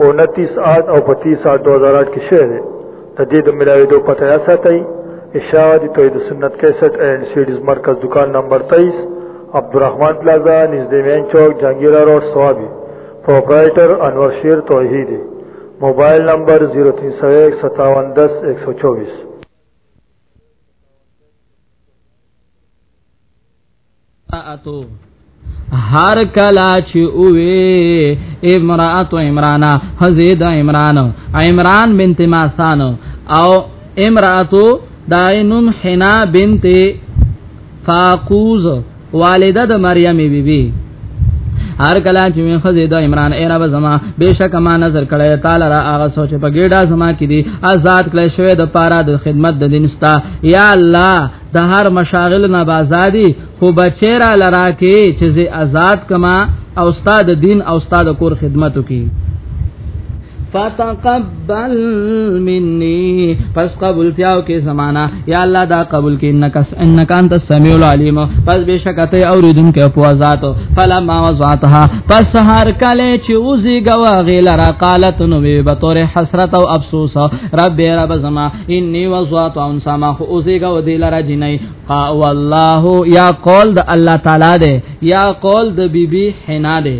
29 آټ او 25 آټ 2008 کې شعر ته دې د ملاوي دوه پته یا ساتي اشاعت توحید سنت 61 اینڈ سیډز مرکز دکان نمبر 23 عبدالرحمن پلازا نږدې مین چوک جهانگیرا روډ سوابي پرپرایټر انور شیر توحیدی موبایل نمبر 03015710124 هر کلا چې اوې امرات عمران حزید عمران عمران بنت ماسان او امراتو داینم حنا بنت فاقوز والده د مریم بیبي بی هر کله چې من خزه د عمران ای رب زما بشک ما نظر کړی تعالی را هغه سوچ په ګډه زما کې دي آزاد کړی شوی د پاره د خدمت د دینستا یا الله د هر مشاغل نه بازادي خو بچیرا لرا کې چې زه آزاد کما او استاد دین او استاد کور خدمتو کې فتقبل مني پس قبول کیاو کې زمانہ یا الله دا قبول کې انک انک انت السمیع العلیم پس بشکته اوریدم کې په ذات فلما وضعتها پس هر کله چې وزي غوا غیل را قالت نو به تور حسرت او افسوس رب رب زما انی وزوات ان سما خو اوسېګه و دی لرا جنای قا والله یا قول د الله تعالی دی یا قول د بیبي بی حنا دی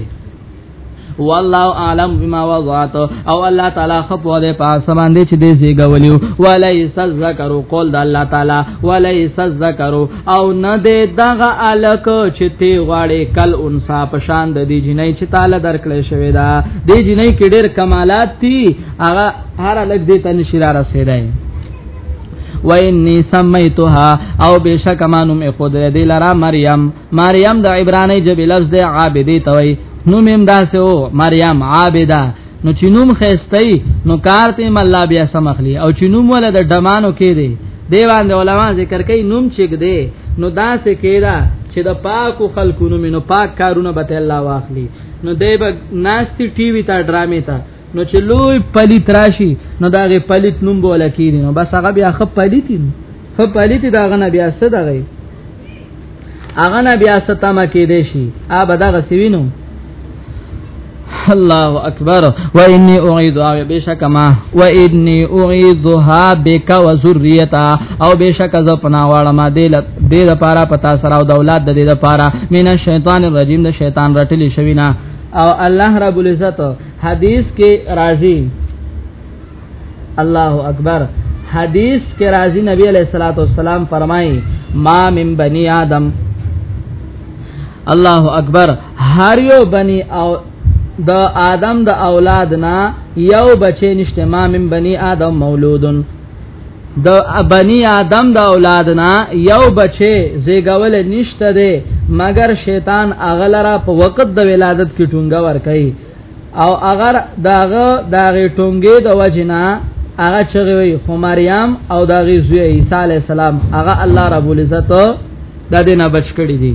والله اعلم بما وضعت او الله تعالی خپو ده پاس باندې چې دې زیګه ولیو وليس الذکر قول د الله تعالی وليس الذکر او نه دې دغه الک چې تی غواړي کل انسا پشان د دې جنې چې تعالی درکړې شوی دا دې جنې کې ډېر کمالات دي هغه هر لګ دې ته نشي را رسیدای و انی سمیتها او بشک مانو می خود دې لرا مریم مریم د عبرانی جبه لفظ د عابدی توي نو مم داسه او مریم عابده نو چې نوم خېستای نو کار ته مله بیا سمخلی او چې نوم ول د ډمانو کې دی دی باندې علما ذکر کوي نوم چګ دی نو دا څه کېدا چې د پاکو خلکو نوم نو پاک کارونه به الله واخلي نو دی به ناشتي ټي وي تا ډرامې تا نو چې لوی پلیت راشي نو دا غي پلیت نوم بوله کیږي نو بس هغه بیا خپ پلیت خپ پلیت دا غنه بیا څه دغه هغه نه بیا ستما کې دی شي ا به دغه سوینو الله اکبر و انی اعید او بشک ما و انی اعیذها بک و ذریتا او بشک ز پنا واړه ما دل د لپاره پتا سره او د اولاد د لپاره مینا شیطان الرجیم د شیطان رټلی شوینا او الله رب العزت حدیث کې راځي الله اکبر حدیث کې راځي نبی علیہ الصلوۃ والسلام فرمایي ما من بنی آدم الله اکبر هر یو بنی او د آدم د اولاد نه یو بچی نشته ما من بنی آدم مولودن د بنی آدم د اولاد نه یو بچي زیګول نشته دی مگر شیطان اغلرا په وخت د ولادت کې ټونګه ور کوي او اگر داغه داغه ټونګې د وجنا هغه چغوي خو مریم او داغه زوی عیسی علی السلام هغه الله رب العزت د دینه بچ کړی دی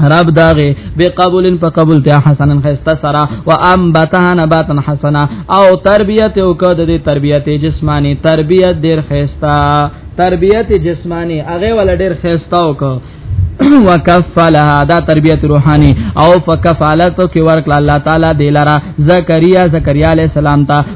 رب داغه به قبول په قبول ته حسنن خستا سرا و ام بته نباتن حسنا او تربیت او کد دې تربیت جسمانی تربیت ډیر خستا تربیت جسمانی هغه ول ډیر خستا او کو وکفلها دا تربیت روحانی او فکفالتو کې ورکړه الله تعالی دلرا زکریا زکریا علی السلام ته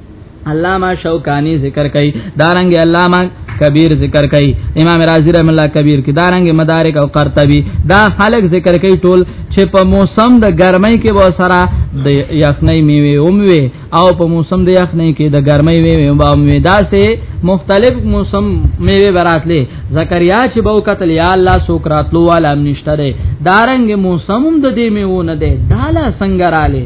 علامہ شوکانی ذکر کئ دارنګ علامہ کبیر ذکر کئ امام رازی رحم الله کبیر کی دارنګ مدارک او قرطبی دا خلق ذکر کئ ټول چې په موسم د ګرمۍ کې به سره د یخنۍ میوه اوموي او په موسم د یخنۍ کې د ګرمۍ میوه به اوموي دا سه مختلف موسم میوه براتلې زکریا چې به قتل یا الله سوکراتلو والا نشته ده دارنګ موسم د دې میوه نه ده دالا څنګه رااله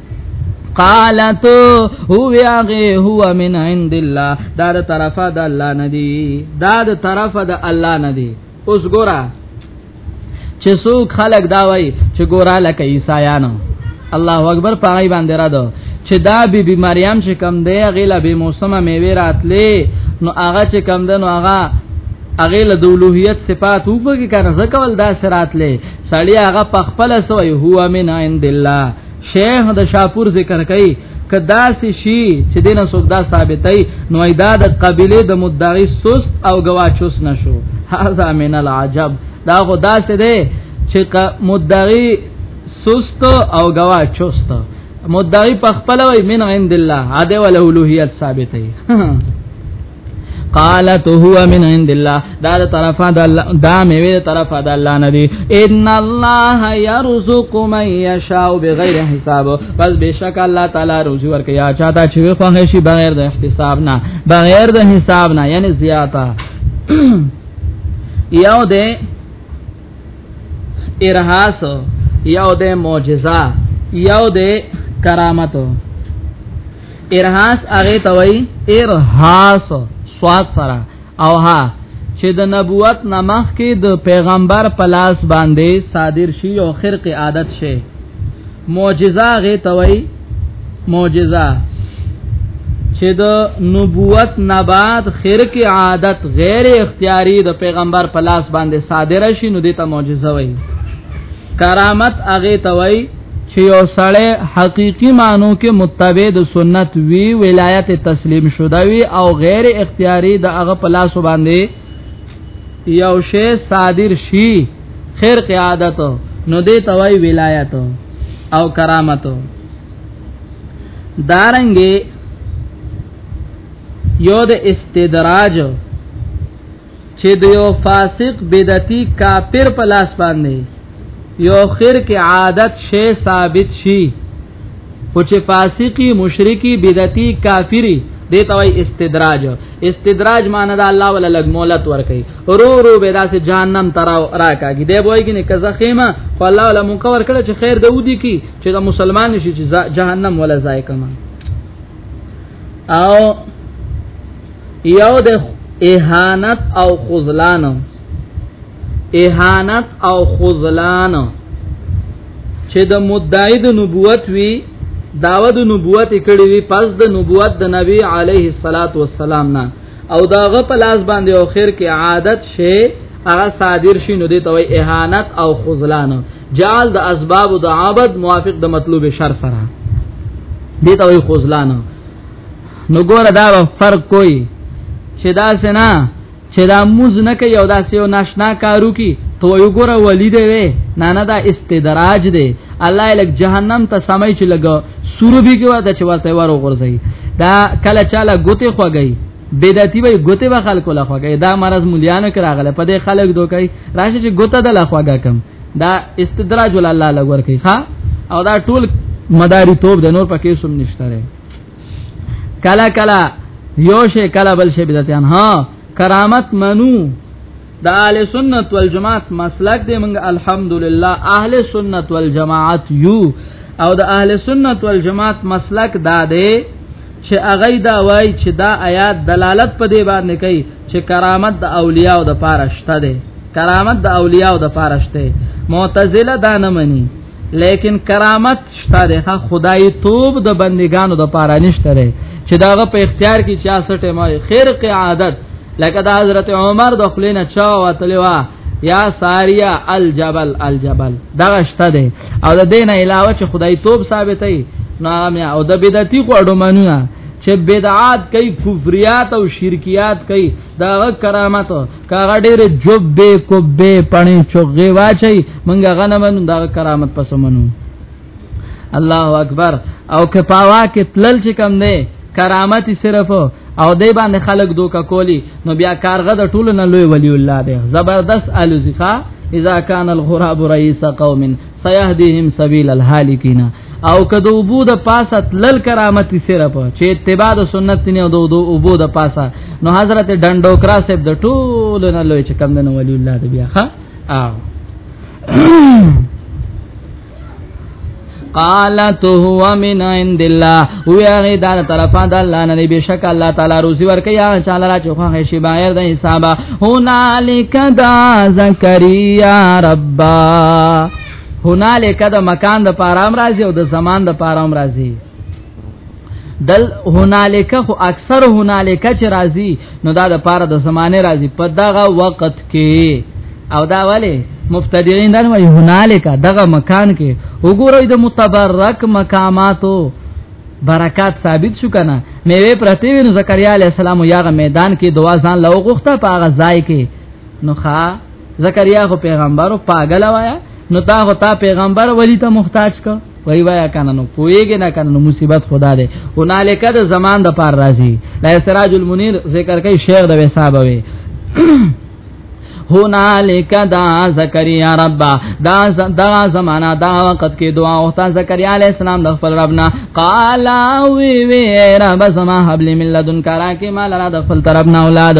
قالت هو یاغه هو من عند الله دا د طرفه د الله ندی دا د طرفه د الله ندی اوس ګورا چې څوک خلق دا وای چې ګورا لکه عیسایانو الله اکبر پای باندې را دو چې دا بی بی مریم چې کم دی غیله به موسمه میوه راتلې نو هغه چې کم ده نو هغه اغه له دولوهیت صفات وګه کنه زکول دا سرات لې سړی هغه پخپل سوې هو من عند الله شیخ د شاپور ذکر کوي کدا سي شي چې دینه څوک دا ثابتای نو ایدا د قبيله د مدعي سست او گواچوس نشو هاذا من العجب دا خو دا سي ده چې مدعي سست او گواچوس مدعي په خپل وي من عند الله عده ولولوهیت ثابتای قالت هو من عند الله دا د طرفه د الله دا میوه د طرفه د الله نه دی ان الله يرزق من يشاء بغیر حساب پس بشک الله تعالی روزي ورکیا چاته چې خو هیڅ بغیر د احتساب نه بغیر د حساب نه یعنی زیاته یو د ارهاس یو د معجزه یو د کرامت ارهاس هغه ته وای ارهاس سواد سره او ها چې د نبوت نمخ کې د پیغمبر پلاس باندې صادر شي او خرق عادت شي معجزه غي توي معجزه چې د نبوت نبات خرق عادت غیر اختیاري د پیغمبر پلاس باندې صادر شي نو دته معجزه وایي کرامت هغه توي چې یو سړی حقيقي مانو کې متبع د سنت وی ولایت تسلیم شوه وی او غیر اختیاري د هغه په لاس باندې یو شی صادر شي خیر قیادت نو دې توای ولایت او کرامت دارنګي یو د استدراج چې د یو فاسق بدعتي کافر په لاس باندې یو خیر کې عادت شی ثابت شي خو چې فاسقي مشرکی بدعتي کافری دې توي استدراج استدراج معنی دا الله ولا لګ مولت ور کوي رو رو به داسې جهنم ترا راکاږي دی وایي کنه کزه خیمه خو الله ولا مونږ ور کړ چې خیر دودي کی چې دا مسلمان شي چې جهنم ولا ځای کما او یو د اهانت او خذلان اهانت او خذلان چې د مدعی د نبوت وی داوه د نبوت کړي وی پس د نبوت د نبی علیه الصلاۃ والسلام نه او داغه په لاس باندې او خیر کې عادت شي هغه صادر شي نو دي توي اهانت او خذلان جعل د اسباب د عبد موافق د مطلوب شر سره دي توي خذلان نو ګوره دا فرق کوي چې دا سنا چې دا موز نه کوي او دا سیو ناشنا کارو کی تو یو ګوره ولی دی نه نه دا استدراج دی الله لک جهنم ته سمای چې لګ سوربي کې وته چې ورته ورو غورځي دا کله چاله ګوتې خوګي بدعتي وي ګوتې به خلکو لا خوګي دا مرز مليانو کې راغله په دې خلک دوکي راشي چې ګوته د لا خوګه کم دا استدراج ول الله لګ ور کوي ها او دا ټول مداري توپ د نور پکې سم نشته کلا کلا یو شی کلا بل شی بدعتيان ها کرامت منو د اهل سنت والجماعت مسلک دی موږ الحمدلله اهل سنت والجماعت یو او د اهل سنت والجماعت مسلک دا دی چې هغه دا وای چې دا آیات دلالت په دې باندې کوي چې کرامت د اولیاء او د پاره شته دی کرامت د اولیاء او د پاره شته معتزله دا نه مني لیکن کرامت شته ده خدای توب د بندگانو د پاره نشته ده چې داغه په اختیار کې چا سټه ما خیر قعادت لکه د حضرت عمر د خلینو چا وتلوا یا ساریا الجبل الجبل دا شته ده او د دین علاوه چې خدای توب ثابتې نام او د بدعتي کوډو منونه چې بدعات کوي کفریات او شرکیات کوي دا کرامت کاغه ډېر جوب به کو به پڼې چوغې واچي منګه غنمن دا کرامت پسمنو الله اکبر او که پاوا کې تلل چې کم نه کرامت صرف او دای باندې خلق دوکا کولی نو بیا کارغه د ټولو نه لوی ولی الله دی زبردست الوزخه اذا كان الغراب رئيس قوم سيهديهم سبيل الهالكين او کدو وبو د پاسه تلل کرامت صرف چې اتباع د سنت نه دو دو وبو د پاسه نو حضرت ډنډو کرا صاحب د ټول نه لوی چې کم نه ولی الله د بیا ها او قالت هو من عند الله و هغه دار طرفه د الله نه بشک الله تعالی روزي ورکي هغه چاله را چوخه شي بایر د حسابه هنالک دا زکریا ربا هنالک د مکان د پارام راځي او د زمان د پارام راځي دل هنالک خو اکثر هنالک چې راځي نو دا د پاره د زمانه راځي په دغه وخت کې او دا ولی مفتدیین دغه وی هنالک دغه مکان کې وګورئ د متبرک مقاماتو برکات ثابت شو کنه میوه پرتی وین زکریا علی السلام یاغه میدان کې دعا ځان لو غوخته په هغه ځای کې نو ښا زکریا خو پیغمبرو پاګل وایا نو تا خو تا پیغمبر ولی ته محتاج کو وای وای کنه نو پویګ نه کنه نو مصیبت خدا ده او نالک د زمان د پار راضی لا سراج المنیر ذکر کوي شیخ د حساب وي هنالک دا زکریا رب دا دا زمانہ دا وخت کې دعا او تا زکریا علی السلام د خپل ربنا قال وی وی رب زما حبل من لدن کرا کې مال را د خپل طرفنا اولاد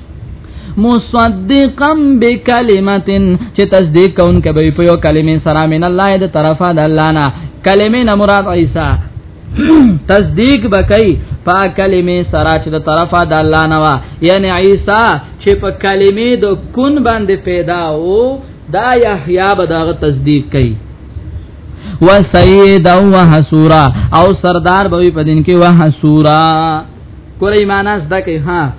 مصدقا بکلمه چې تصدیق کون کوي په یو کلمې سره من الله د طرفه د الله نه کلمې نه مراد عیسی تصدیق بکای په کلمې سره چې د طرفه د الله نه وا یعنی عیسی چې په کلمې د کون باندې پیدا او دا یحیی به دا تصدیق کوي و سید او حسورا او سردار به په دین کې و حسورا کور ایماناس دکې ها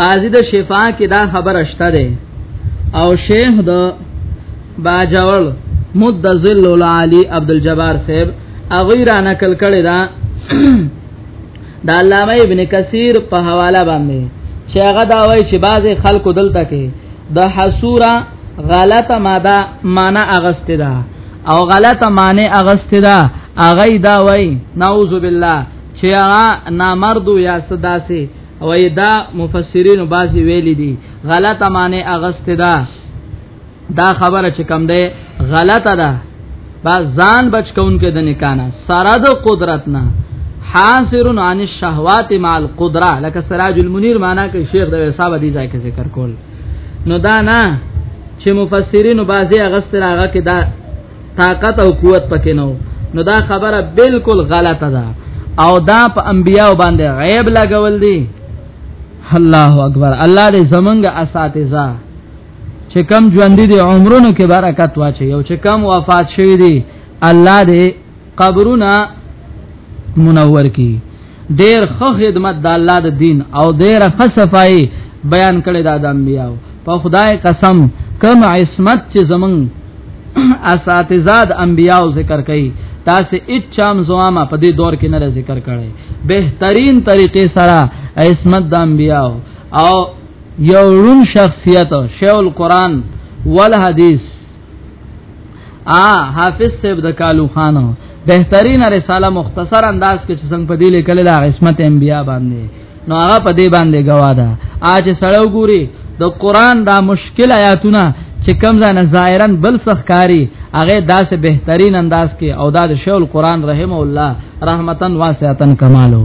قاضی د شفا کې دا خبر اشته ده او شیخ د باجول مد ذل العالی عبد الجبار صاحب اغیر انا کل کړه دا د علامه ابن کثیر په حواله باندې چې هغه دا وایي چې بعض خلکو دلته کې د حسوره غلطه ماده معنا اغسته ده او غلطه معنی اغسته ده اغه دا وایي نعوذ بالله چې هغه نامردو یا صدا سي او دا مفسرین بعضی ویل دي غلطه معنی اغست ده دا خبره چې کم ده غلطه ده با ځان بچ کون کې د نکانا سره د قدرت نه حاصر عن الشهوات مع القدره لکه سراج المنیر معنا کې شیخ د حساب دي ځای کې ذکر کول نو دا نه چې مفسرین بعضی اغست راغه کې دا طاقت او قوت پکې نو نو دا خبره بالکل غلطه ده او دا په انبیاء باندې عیب لګول دي الله اکبر الله دې زمونږ اساتذه چې کم ژوند دي عمرونو کې برکت واچي او چې کم وفات شوی دي الله دې قبرونه منور کی ډیر خو خدمت د الله د دین او ډیر خصفای بیان کړی د ادم بیاو په خدای قسم کم عصمت چې زمون اساتذاد انبیاو ذکر کړي تاسو اچام زوامه په دې دور کې نه ذکر کړي بهترین طریقې سره عصمت د انبیاو او یو رون شخصیت شیخ القرآن والحدیث ا حافظ صاحب د کالو خان بهترین رساله مختصر انداز کې څنګه په دې لیکل د عصمت انبیا باندې نو هغه په دې باندې گواده اج سړیو ګوري د قران دا مشکل آیاتونه چې کم ځای ظاهرا بل سخکاری هغه داسې بهترین انداز کې او دا د شیخ القران رحم الله رحمتن واسعتن کمالو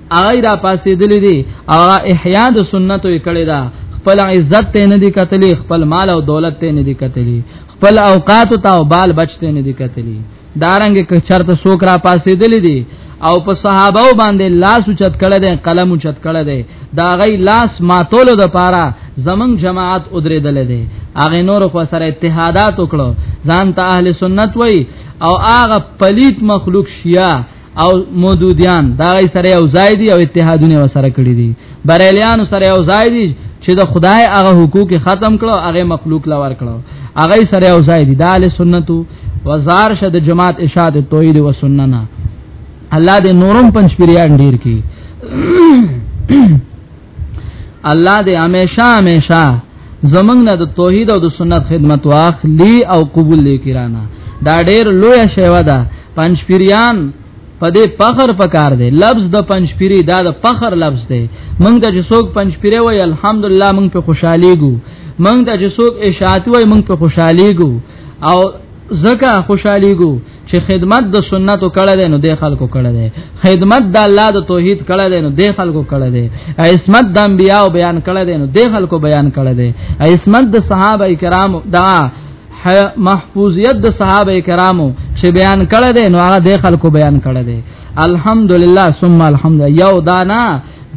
هغه را پاسې دلی دی هغه احیا د سنتو یې کړی دا خپل عزت ته نه دی کتلی خپل مال او دولت ته نه دی کتلی خپل اوقات ته او بال بچته نه دی کتلی دارنګ که چرته سوک را پاسې دلی دی او په صحابه باندې لاس چت کړه دې قلم چت کړه دې دا غي لاس ماتولو د پاره زمنګ جماعت ودرېدل دې اغه نور خو سره اتحادات وکړو ځان ته اهل سنت وای او اغه پلیت مخلوق شیا او مودودیان دا غي سره یو ځای دي او اتحادونه وسره کړی دي بریلیان سره یو ځای دي چې د خدای هغه حقوق ختم کړو هغه مخلوق لور کړو هغه سره یو ځای دي د اهل سنتو وزار شد جماعت اشاعت توحید و سننا الله دې نورم پنځپریان ډیر کی الله دې همیشه همیشه زمنګ نه د توحید او د سنت خدمت واخلي او قبول لې کرانا دا ډېر لوی شیوا ده پنځپیریان په دې فخر پکار دی لفظ د پنځپيري دا د فخر لفظ دی موږ د جسوک پنځپيري وای الحمدلله موږ په خوشحالي ګو موږ د جسوک اشاعت وای موږ په خوشحالي ګو او زکه خوشحالي ګو چې خدمت د سنتو کړه دي نو د خلکو کړه دي خدمت د الله د توحید کړه دي نو د خلکو کړه دي عصمت د انبیا او بیان کړه دي نو د خلکو بیان کړه دي عصمت د صحابه کرام دا محفوظیت د صحابه کرامو چې بیان کړه دي نو هغه د خلکو بیان کړه دي الحمدلله ثم الحمد یو دانا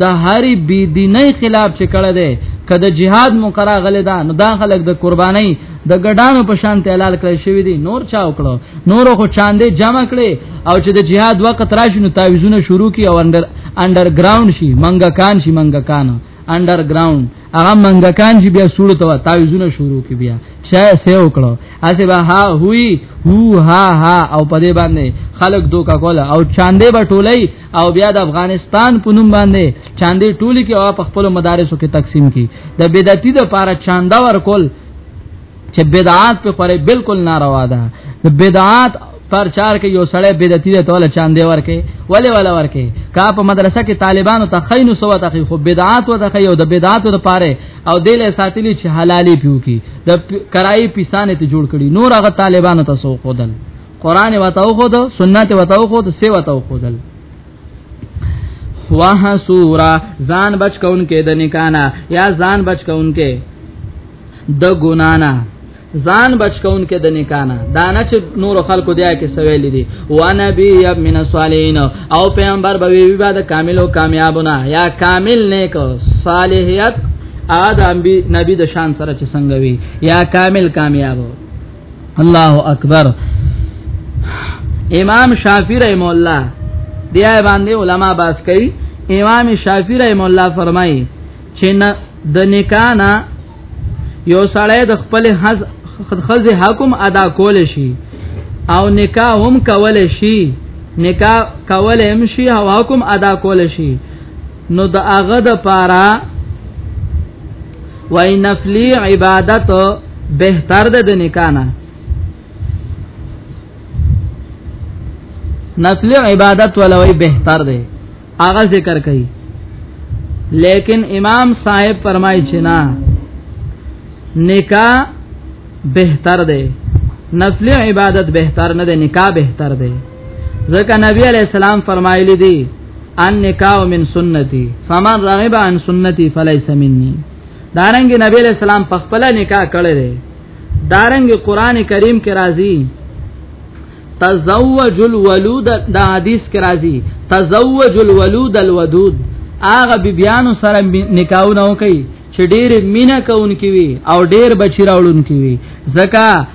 د هری بی دیني خلاف چې کړه ده کده جهاد مقرره غل ده نو دا خلک د قرباني د ګډانو په شان ته اعلان کړی شوی دی نور چا وکړو نور خو چاندې جمع کړي او چې د جهاد وخت راشي نو تعویزونه شروع کی او انډر انډرګراوند شي منګکان شي منګکان انډرګراوند هغه منګکان چې بیا سوړ ته تعویزونه شروع کی بیا چا سه وکړو اسه به ها هوی هو ها ها او پدې باندې خلک دوکا کول او چاندې به ټولای او بیا د افغانستان په نوم باندې چاندې ټولي کې او په خپل مدارسو کې تقسیم کی د بدعتي د پاره چاندا ورکول چې بدعات په خوره بالکل ناروا ده د بدعات پر چار کې یو سړی بدعتي ته توله چاندې ورکه ولی ولا ورکه کا په مدرسه کې طالبانو ته خینو سو ته خو بدعات و ته خو د بدعات د پاره او دل ساتلی چې حلالي پیو کی د کرای پیسانه ته جوړ کړي نور هغه طالبانو ته سو خودل قران وتاو خو د سنت وتاو خو د سی وتاو خو دل واه سورا ځان بچ کون کې د نکانا یا ځان بچ کون کې د ګنانا ځان بچ کون کې د نکانا دانه چې نور خلکو دی کې سویل دي وا نبی من الصالحین او پیغمبر به وی بعد کامل او کامیابونه یا کامل نیک صالحیت ا د نبی د شان سره چې څنګه وي یا کامل کامیاب الله اکبر امام شافعی رحم الله بیا باندې علما باس کوي امام شافعی رحم الله فرمایي چې نه د نکانا یو سړی د خپل حز خز حکم ادا کول شي او نکاح هم کول شي نکاح کول هم شي او حکم ادا کول شي نو د هغه د پاره وای نفلی عبادت بهتر ده د نکانا نفلی عبادت ولوي بهتر ده هغه ذکر کوي لیکن امام صاحب فرمایي چې نه نکاح بهتر ده نفلی عبادت بهتر نه ده نکاح بهتر ده ځکه نبی علی السلام فرمایلی دی ان نکاو من سنتي فمن رغب عن سنتي فليس مني دارنګ نبی علیہ السلام په خپل نکاح کړی دی دارنګ قران کریم کې راځي تزوج الولود دا حدیث کې راځي تزوج الولود الودود اغه بیبیانو سره نکاحونه کوي چې ډېر مینا کوونکی وي او ډېر بچی راوړونکی وي ځکه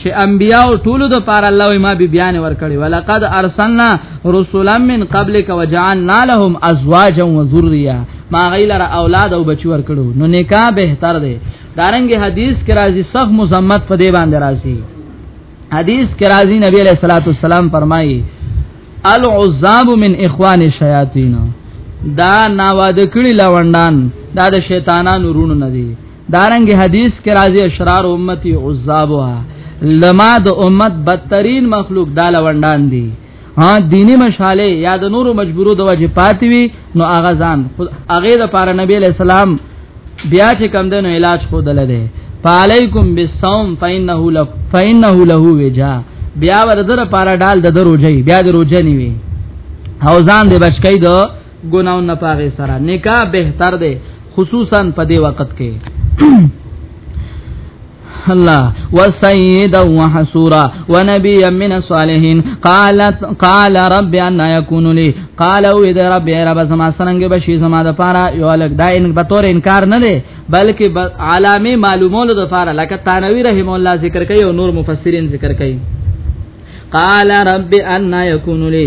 چې انبیاء ټول د پار الله ما بی بیان ورکړي ولقد ارسلنا رسلا من قبلك وجعلنا لهم ازواجا وذريه ما غیلر اولاد او بچی ورکړو نو نکاح بهتر دی دارنګ حدیث کې راځي صح مزمت په دی باندې راځي حدیث کې راځي نبی علیہ الصلوۃ والسلام فرمایي العذاب من اخوان الشیاطین دا ناواده کړي لوندان دا د شیطانانو رونو نه دي دارنګ حدیث کې راځي اشرار امتی عذابها لما د امت بدترین مخلوق دال وندان دي ها دینی مشاله یا د نورو مجبورو د وجه پاتې وي نو اغه ځان اغه د پاره نبی علیہ السلام بیا چې کم دنو علاج خو دل ده فعلیکم بالصوم فانه له فانه له وجا بیا ور در پاره ډال د دروځي بیا دروځنی وي او ځان دې بچکی دو ګناو نه پاغه سره نکاح بهتر دی خصوصا په دې وخت کې الله وسيد وحسورا ونبي من الصالحين قالت قال رب ان يكون لي قال او دې رب يا رب سما سننګ بشي سما د پاره یو الګ دا ان په تور انکار نه دی بلکې علامه معلومولو د پاره لکه تنویر رحم الله ذکر کوي او نور مفسرین ذکر کوي قال رب ان يكون لي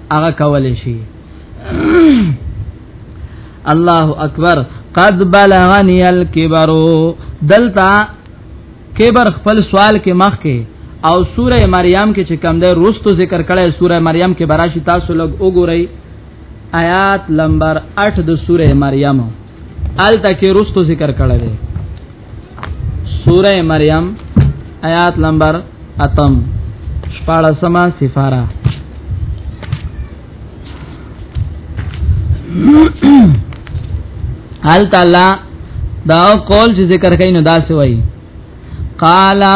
هغه کول شي الله اکبر قد بلغني الكبر دلتا کبر خپل سوال کې مخ کې او سوره مریم کې چې کم ده روستو ذکر کړي سوره مریم کې براشي تاسو لوګ وګورئ آیات نمبر 8 د سوره مریم آل تکي روستو ذکر کړي سوره مریم آیات نمبر اتم شپاړه سما سفاره حال تعالی دا قول چې ذکر کین دا سوئی قالا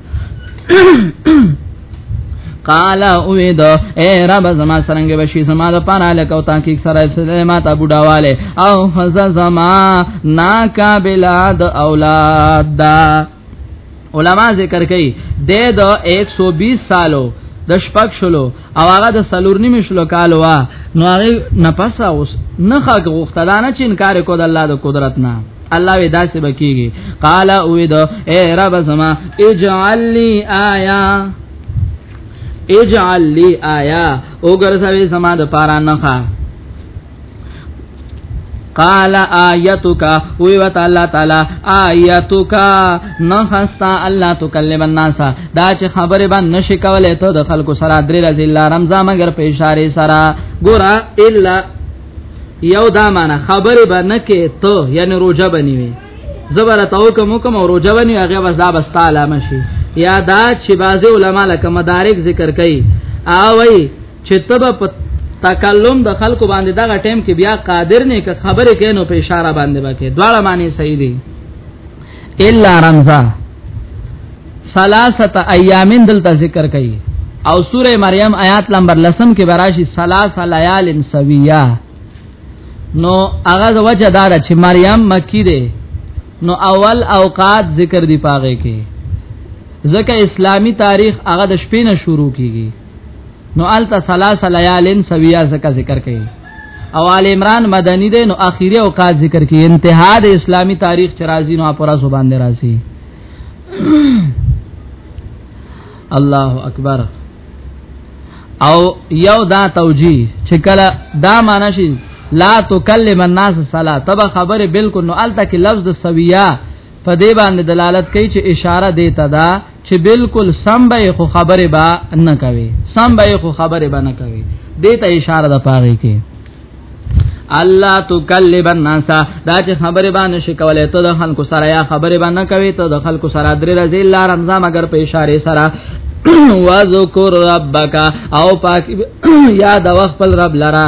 قال او وید اے رب زما سرنګ بشي زما د پاره لکه او تحقیق سره سره ما ته بډاواله او فز زما ناقابل د اولاد دا علما ذکر کوي د 120 سالو د شپږ شلو او هغه د سلور نیمه شلو کال وا نو هغه نفس اوس نه خاګه غوښته دا نه چې انکار کو د الله د قدرت نه الله وی داسې بکیږي قال او د اے رب سما اجعل لي آیا اجعل لي آیا او ګرځوي سما د پارا نه قال آیتک وی وت الله تعالی آیتک نخستا الله تکلم الناس دا چې خبره باندې نشي کولای ته د خلکو سره درې رضی الله رمضان مگر په اشاره سره ګورا الا یو دا معنا خبره به نه کې ته یعنی روزه بنوي زبر تاو کوم کوم روزه بنوي هغه بس دا بس تعالی مشي یا دا چې بعضی علما لکه مدارک ذکر کوي او وی چې تبه په تکلم د خلکو باندې دغه ټیم کې بیا قادر نه ک خبرې کینو په اشاره باندې باکې دواړه معنی صحیح دي الا رمزا ثلاثه ایامین دلته ذکر کړي او سوره مریم آیات نمبر لسم کې براشي ثلاثه لیال سویه نو هغه د وجه دار چې مریم مکی دی نو اول اوقات ذکر دی پاغه کې ځکه اسلامی تاریخ هغه د شپې نه شروع کیږي نو التا ثلاث لیالین سویا زکا ذکر کړي او آل عمران مدنی دی نو اخیری اوقات ذکر کړي انتها د اسلامی تاریخ چرازی نو اپرا سو باندې راسي الله اکبر او یو دا توجیه چې کله دا معنی شي لا تکلم الناس صلاه تب خبره بالکل نو التا کې لفظ سویا په دې باندې دلالت کوي چې اشاره دی ته دا چې بالکل سم به خو خبره با نه کوي سم به خو خبره با نه کوي دې ته اشاره ده پاره کې الله تکلب الناس دا چې خبره باندې شي کولای ته د خلکو سره یا خبره باندې کوي ته د خلکو سره درې رضی الله رمضان اگر په اشاره سره وذکر ربک او پاک یاد وخت رب لرا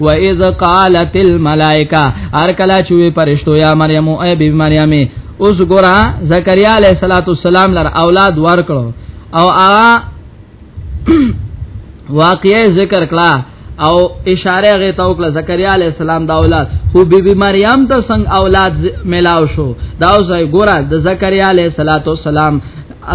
و اذ قالت الملائکه ار کلا چوي پرشتو یا مریم او ای بی مریم اوس ګورا زکریا علیہ الصلوۃ والسلام لر اولاد ورکړو او ا واقعي ذکر کړه او اشاره غي تو کړه زکریا علی السلام دا اولاد خو بی بی مریم ته څنګه اولاد ملاو شو دا اوس ګوره د زکریا علی السلام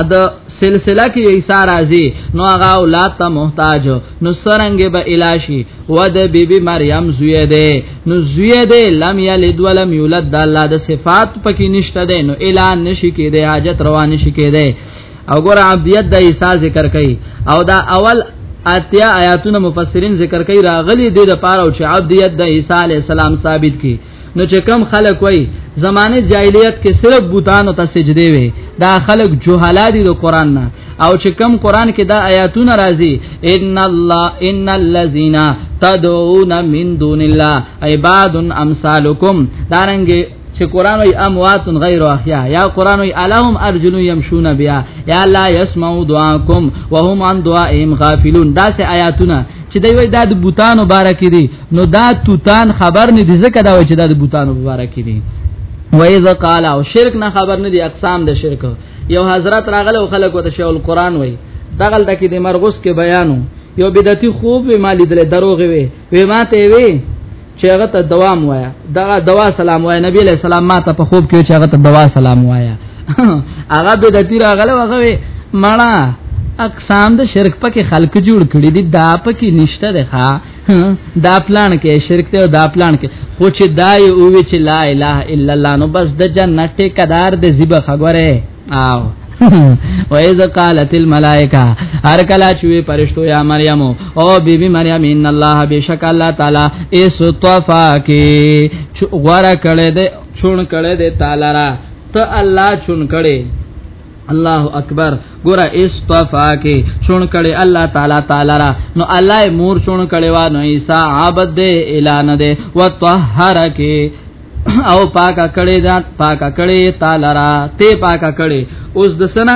ادا سلسله کې ایسا راځي نو هغه اولاد ته محتاج نو سرنګ به الاشی و د بیبي مریم زوی دی نو زوی دی لم یلد ولم یولد د الله د صفات پکې نشته دی نو اعلان نشي کېده حاجت روان نشي کېده او ګور عبدیت د ایسا ذکر کوي او دا اول اتیا آیاتونه مفسرین ذکر کوي راغلي د لپاره چې عبدیت د عیسی علی السلام ثابت کی نو چې کم خلک وای زمانه جاهلیت کې صرف بوتانو ته سجدي وي دا خلک جهالا دي د قران نه او چې کم قران کې دا آیاتونه راځي ان الله ان الذين تدعون من دون الله عباد امثالكم دارنګ چې قران وی اموات غیر احیا یا قران وی الہم ارجل یمشون بیا یا لا یسمعوا دعاکم وهم عن دعائهم غافلون دا سه آیاتونه چې دوی دا د بوتانو بارکې دي نو دا توتان خبر نه دي ځکه دا و چې دا د بوتانو مبارک دي وایذا قال او شرک نه خبر نه دي اقسام د شرک یو حضرت راغله او خلکو ته شیخ القرآن وای دغل دکې د مرغوس کې بیانو یو بدعتي خوب وی مالی دل دروغ وی وی ماته وی چې هغه ته دوام وایا دا دوا سلام وایا نبی علیہ السلام ماته په خوب کې چې هغه ته دوا سلام وایا هغه بدعتي راغله هغه وی مړه اقسام د شرک پکې خلق جوړ کړی دي دا پکې نشته ده دا پلان کې شرک ته دا پلان کې خو چې دا یو وی چې لا اله الا الله نو بس د جنت ټیکدار د زیبه خبره آو و اذ قالت الملائکه هر کلا چوي پرشتو یا مریم او بی بی مریم ان الله بشک الله تعالی اس طفا کی غره کړه دې چون کړه دې تعالی را ته الله چون کړه الله اکبر ګور استفا کې شون کړي الله تعالی تعالی را نو الله مور شون کړي وا نو عیسی عبد دې اعلان دې وطهر کې او پاکا کړي دا پاکا کړي تعالی را ته پاکا کړي اوس د سنا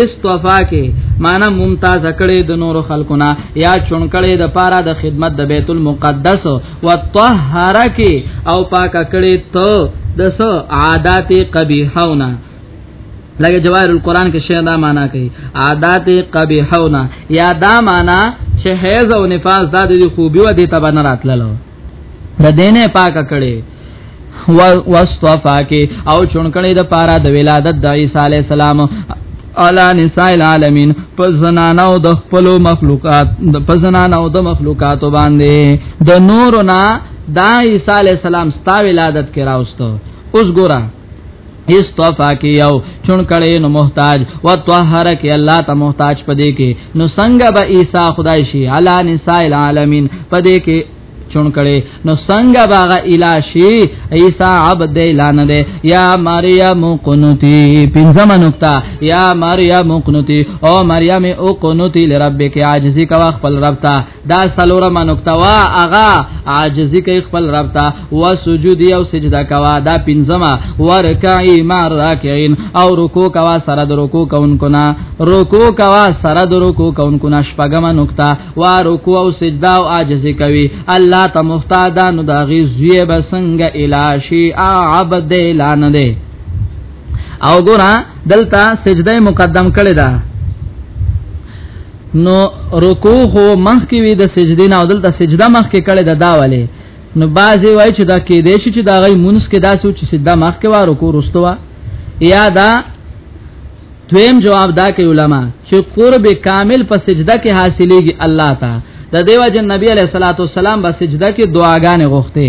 استوفا کې معنا ممتاز کړي د نور خلقنا یا چون کړي د پارا د خدمت د بیت المقدس او طهره کې او پاکا کړي ته د سو عادت قبیحونه لکه جواهر القرآن کې شی دا معنا کوي عادت قبیحونا یا دا معنا چې حیض او نفاس دا د خوبي و دي تبا نه راتللو د دینه پاکه کړي واستوفا کې او چونکړې د پارا د ولادت د عیسی علی السلام الا نساء العالمین پزنانو د خپل مخلوقات پزنانو د مخلوقات باندې د نورنا د عیسی علی السلام ستا ولادت کې راوستو اوس ګوره استوفا کې یو چون کړي نو محتاج و طهر کې الله ته محتاج پدې کې نو څنګه به عیسی خدای شي علی نساء العالمین پدې کې چون کړي نو څنګه باغ الاشی عیسی عبد اعلان ده یا مریم قنوتی پنځم نقطه یا مریم قنوتی او مریم او قنوتی لربک عاجزی کا خپل رب ته دا سلورمه نقطه وا اغا عاجزی کوي خپل رب ته و سجود او سجدا کوا دا پنځمه ورکعی ما راکعين او رکوع کوا سره د رکوع کونکو نا رکوع کوا سره د رکوع کونکو نا شپږمه نقطه وا رکوع او سجدا او عاجزی کوي الله ته محتاج نو دا غي زوی بسنګ الاشی عبد لان ده او ګورا دلته سجده مقدم کړي ده نو رکوع خو مخکې وي د سجدې نه دلته سجده مخکې کړي د دا والے نو بازي وای چې دا کې دې شي چې دا غي مونږ کې دا سوچ سجده مخکې واه رکوع رستوا یا دا دویم جواب دا کوي علما چې قرب کامل په سجده کې حاصلېږي الله ته د دیو جن نبی علیہ الصلوۃ والسلام په سجده کې دعاګانې غوښته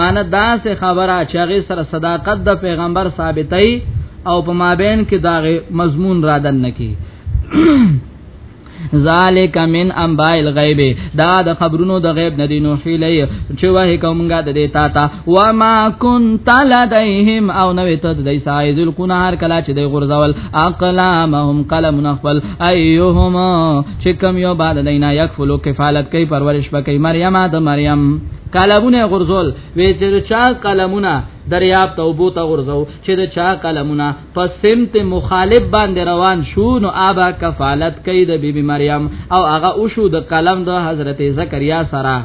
معنی دا سه خبره چې هغه سره صداقت د پیغمبر ثابتای او په مابین کې دا مضمون را دن نکی ذالک من انباء الغیب دا د خبرونو د غیب ندی نو حیلی چې وه کومګه د دیتا تا و ما كنت لدیهم او نو ته د دې سایز القنار کلا چې د غرزول اقلامهم قلم نخل ایهم چې کم یو بعد دینا یکفلو کفالت کوي پرورش پکې مریم د مریم قلمونه غرزول وی چې چا قلمونه دریاب ته وبو ته غرزو چې د چا قلمونه په سمت مخالف باندې روان شو نو آبا کفالت کوي د بیبي مریم او هغه او شو د قلم د حضرت زکریا سره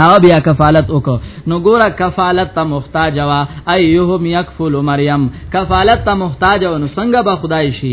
هغه بیا کفالت وکړو نو ګوره کفالت ته محتاج وا ايهم يكفل مريم کفالت ته محتاج و نو څنګه به خدای شي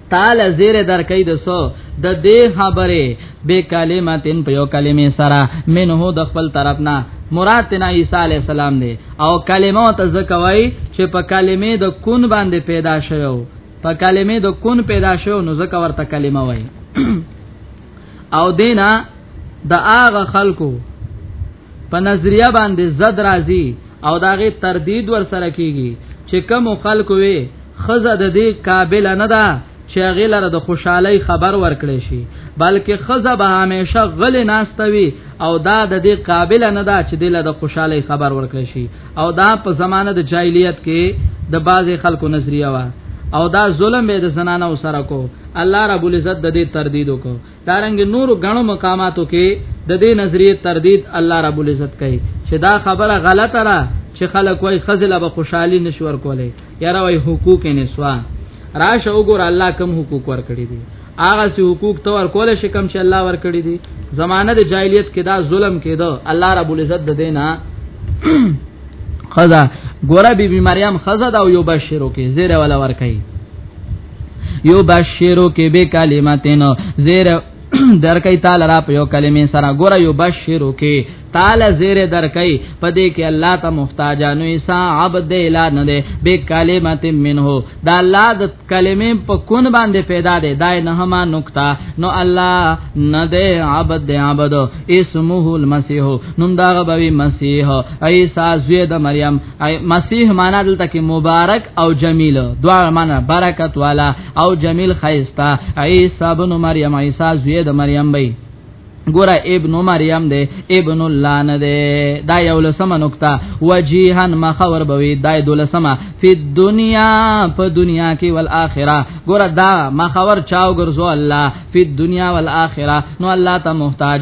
تعالی زیر در کوي د سو د دې خبره به کلمتین په یو کلمې سره منه د خپل طرف نه مراد تنا عیسی علی السلام دی او کلمه ته زکوي چې په کلمې د کون باندې پیدا شوو په کلمې د کون پیدا شوو نو زکه ورته کلمه وای او دینا د هغه خلکو په نظریه باندې زد راځي او داغه تردید ور سره کیږي چې کوم خلق وي خزه د دې قابل نه ده چې غلره د خوشحالي خبر ورکړي شي بلکې خزه به همیشه غل ناستوي او دا د دې قابل نه ده چې دله د خوشحالي خبر ورکړي شي او دا په زمانه د جاهلیت کې د باز خلکو نظریه وا او دا ظلم به د زنانه سره کو الله رب العزت د دې تردید کو دارنګ نورو غنو مقاماتو کې د دې نظریه تردید الله رب العزت کوي چې دا خبره غلطه را چې خلک وای خزله به خوشحالي نشور کولای یاره وای حقوق نه سوا راشه وګور الله کم حقوق ورکړي دي هغه سي حقوق تو ور کول شي کم چې الله ور کړی دي زمانه د جاهلیت کې دا ظلم کېدو الله رب العزت د دینه خزا ګوره بی بی مریم خزا دا یو بشیرو کې زیره ولا ور کوي یو بشیرو کې به کلمتین زیر در کوي تعالی را په یو کلمې سره ګوره یو بشیرو کې تعالی زیر در کوي په دې کې الله ته محتاجانو ایسا عبد الا نه ده به کلمت منه دا الله د کلمې په کون باندې پیدا ده دای نه ما نقطه نو الله نه ده عبد ده عبد اسمه المسيح نوم دا غوي مسیح ایسا زوی د مریم ای مسیح معنا دلته کې مبارک او جمیل دواړه معنا برکت والا او جمیل خیستا عیسی ابن مریم عیسی زوی د مریم بی ګوره ابن مریم دی ابن الله نه دی دا یو لسمه نقطه وجیهن مخور بوي دا دولسمه فی دنیا په دنیا کې ول اخره ګوره دا مخور چاو ګرځو الله فی دنیا ول اخره نو الله ته محتاج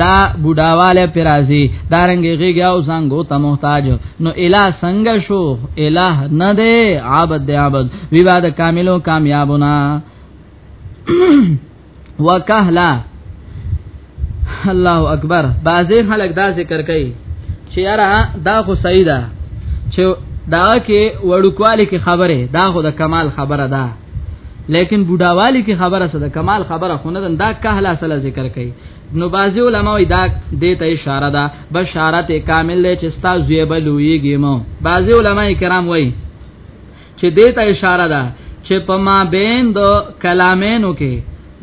دا بډاواله پرازي دارنګ غيږي او زنګو ته محتاج نو اله څنګه شو اله نه دی عبد دی عبد وی بعد کاملو کامیابونه وکهلا الله اکبر بعضی خلک دا ذکر کوي چې یاره دا خو صحیح ده چې دا کې وړوکوالی کې خبره دا خو د کمال خبره ده لیکن بوډاوالی کې خبره سره کمال خبره خونه دا کهلا سره ذکر کړي نو بازي علما وي دا دې ته اشاره ده بشارت کامل له چې ستا زوی بلويږي مو بازي علما کرام وایي چې دې ته اشاره ده چې په ما بین د کلامینو کې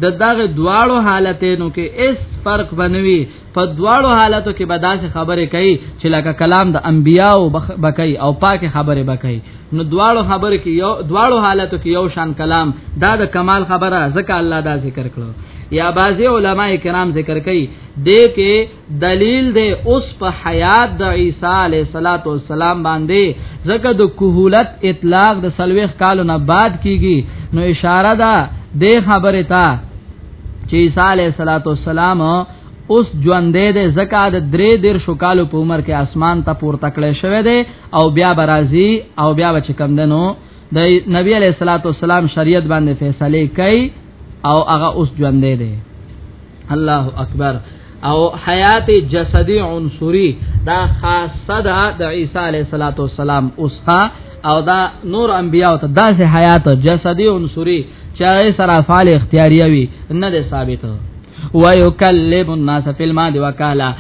د دغه دواړو حالتینو کې اس فرق بنوي په دواړو حالاتو کې به داسې خبرې کوي چې لکه کلام د انبیاو بکای او پاکه خبرې بکای نو دواړو خبرې کې یو دواړو حالاتو کې یو شان کلام دا د کمال خبره ځکه الله دا ذکر کړو یا بعضی علما کرام ذکر کوي د کې دلیل دی اوس په حیات د عیسی علی صلوات و سلام باندې ځکه د کوهولت اطلاق د سلوخ کالو نه بعد کیږي نو اشاره ده د خبره ته چې عیسی علی صلوات و سلام اوس ژوندې ده زکه د درې دیر شو کالو په عمر کې اسمان ته پورته کړې شوې ده او بیا برازي او بیا بچ کم دنو د نبی علیہ الصلوۃ والسلام شریعت باندې فیصله کوي او هغه اوس ژوندې ده الله اکبر او حیات جسدی عنصری دا خاصه ده د عیسی علیہ الصلوۃ والسلام اوسه او دا نور انبیاء ته داسې حیات جسدی عنصری چاغه سره فعال اختیاریه وی نه ده ثابت و یکلم الناس فی الماضی وکالا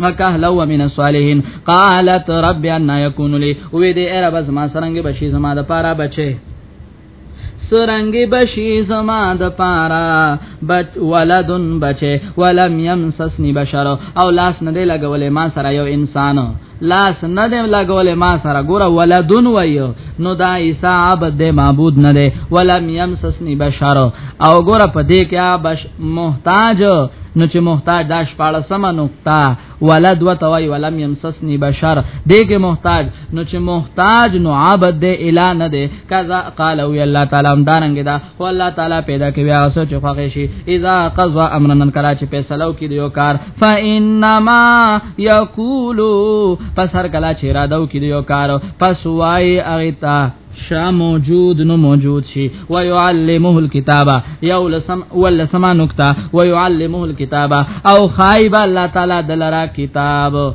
وکهلا ومن الصالحین قالت رب ان یکون لی وې دې اره بس ما سرنګ بشي زما د پاره بچي سرنګ بشي زما د پاره بچ ولدن بچي ولم يمسسني بشر او لاس نه دی لګولې ما سره یو انسان لاس نه دی لګولې ما سره ګوره ولدون وایو نو دا عیسی عبد دی معبود نه دی ولم یمسسنی بشر او ګوره په دې کې بش محتاج نو چې محتاج داش پاړه سم نقطه ولد وتوي ولم يمسسني بشر دې کې محتاج نو چې محتاج نو عبد دې الا نه دې کذا قال وی الله تعالی هم دارنګ دا خو الله تعالی پیدا کوي او سوچ خوښ شي اذا قضا امرا کلا چې فیصلو کې دیو کار فانما یقولو پس هر کلا چې را دو کې دیو کار پس وای اغتا شا موجود نو موجود شي ويعلمه الكتابه یو لسم ول سما نقطه ويعلمه الكتابه او خایب الله تعالی دلرا کتاب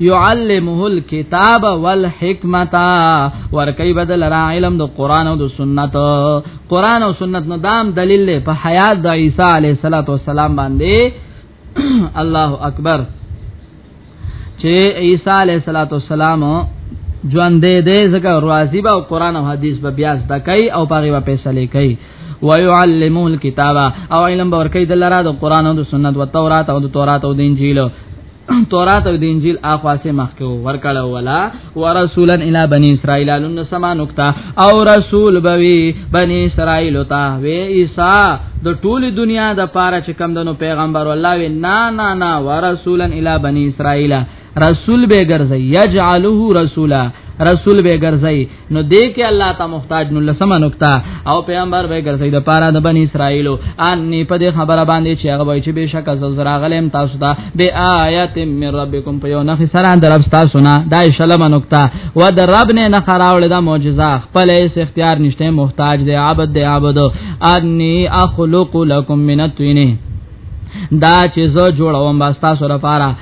یعلمه الكتاب والحکمت ورکی بدل را علم د قران او د سنت قران او سنت نو دام دلیل له په حیات د عیسی علیه الصلاۃ والسلام باندې الله اکبر چې عیسی علیه الصلاۃ والسلام ژوند دې دې زکه راضی به قران او حدیث به بیا زده کوي او پاره به فیصله کوي ويعلمه الكتاب او علم ورکی دلرا د قران او د سنت او تورات او د تورات او د انجیل تورات او د انجیل اخوا سه مخکې ورکړه ولا ورسولا الی بنی اسرائیل لن سما نقطه او رسول بوی بنی اسرائیل تا وی عیسی د ټول دنیا د پاره چې کم دنو پیغمبر الله وی نا نا نا ورسولا الی بنی اسرائیل رسول به ګرځي یجعله رسولا رسول به ګرځي نو دې کې الله ته محتاج نو لسمه نقطه او پیغمبر به ګرځي د پاره د بنی اسرائیلو ان نه په دې خبره باندې چې هغه وایي چې بشک از زرا غلم تاسو ته به آیات من ربکم په یو نخ سره درب تاسو نه دا شلمه نقطه و د رب نه نه خراول دا معجزه خپل هیڅ اختیار نشته محتاج دی عبد دی عبد انی اخلق لكم من الطين دا چې زه جوړوم با تاسو لپاره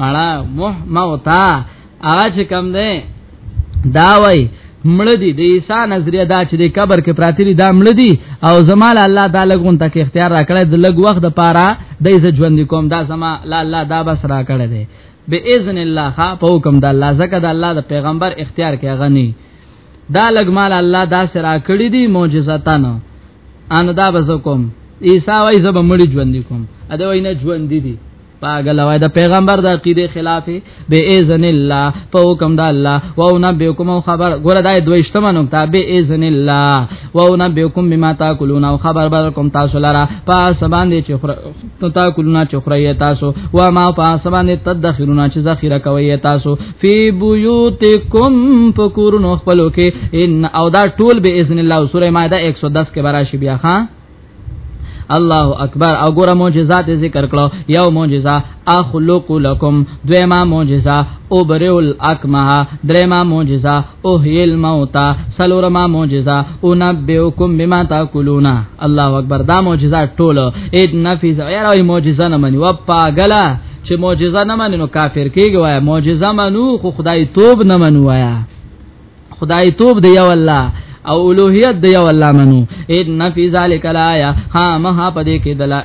مړه موه موتا هغه چې کم دی دا وای مړ دي د عیسی نظریه دا چې د قبر کې پراتی دي دا مړ دي او زمال الله تعالی ګون تک اختیار راکړی د لګ وخت د پاره د عزت ژوند کوم دا زما لا الله دا بس راکړی دی باذن الله خا په حکم د الله زکه د الله د پیغمبر اختیار کې غني دا لګ مال الله دا سره کړی دي معجزاتن ان دا بزکم عیسی وای زب مړ ژوند کوم اده وینه ژوند دي پاګل وای د پیغمبر د عقیده خلاف به اذن الله په حکم د الله و او نبیکم خبر ګور دای دویشتمه نقطه به اذن الله و او نبیکم بما تاکلون او خبر بر کوم تاسو لرا پاس باندې چې خره تاکلون چې خره تاسو و ما پاس باندې تدخرون چې ذخیره کوي تاسو فی بیوتکم فکورن خپلو کې ان او دا ټول به اذن الله سوره مائده 110 کې براشي بیا ها الله اکبر او ګوره معجزات ذکر کړو یو معجزه اخلق لكم دویما معجزه او بریو الاکمه دریما معجزه او هیل موتا سلورما معجزه او نبئکم بما تاکلون الله اکبر دا معجزه ټول اذ نفذ غیر او معجزه نه منی و پاګلا چې معجزه نه منی نو کافر کیږي وای معجزه منو خو خدای توب نه منو وای خدای توب دی یو الله او اولوہیت دی یو الله منو ان فی ذلک لایا ها مها پدې کې دلا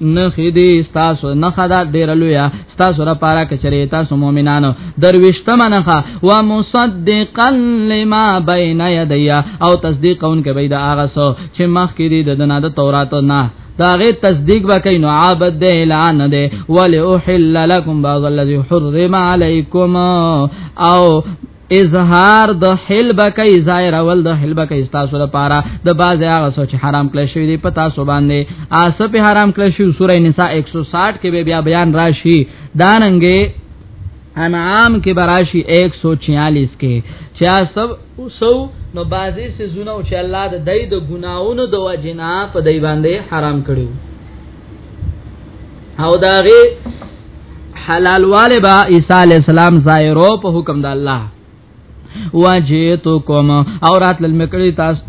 نه خېدی تاسو نه خدا ډیر لویا تاسو را پارا کچری تاسو مؤمنانو درويشتم نه و مصدقا لما بین یدیا او تصدیق اون کې بيد اغه سو چې مخ کې دی د نه د تورات نه داغه تصدیق وکای نو عابد ده اعلان ده ول احل لكم بعض الذي حرم عليكم او اظهار د حلبه کوي ظاهر اول د حلبه کوي تاسو لپاره د باز هغه سوچ حرام کړی شوی دی په تاسو باندې اس په حرام کړی شو سوره نساء 160 کې به بیا بیان راشي داننګې انعام کې براشي 146 کې چې سب سو نو بازي سيزونه چې الله د دای د ګناونو د وجنا په دای باندې حرام کړو او داغه حلال والے با عیسی علی السلام ظاهرو په حکم د الله واجیتو کوم او رات لمکړی تاسو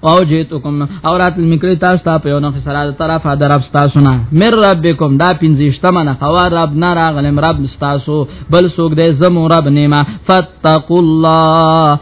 او جیتکم او رات لمکړی تاسو ته په یو نو سره د طرف درف تاسو نه مر ربکم دا پنځشتمه نه خوا رب نه راغلم رب تاسو بل سوګ دې زمو رب نیما فتقوا الله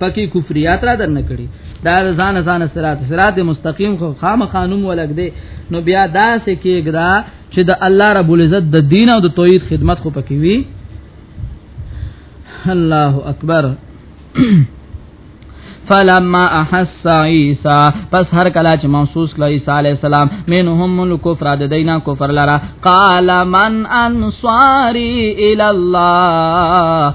پکې کفریات را دن کړي دا ځان ځان صراط صراط مستقیم خو خام قانون ولګ دی نو بیا دا سه کېګدا چې د الله رب العزت د دین او د توحید خدمت خو پکې وي الله اکبر فلما احس عيسى پس هر کلا چې محسوس کړ عيسى عليه السلام منهم الكفر د دینا کفر لرا قال من انصاري الى الله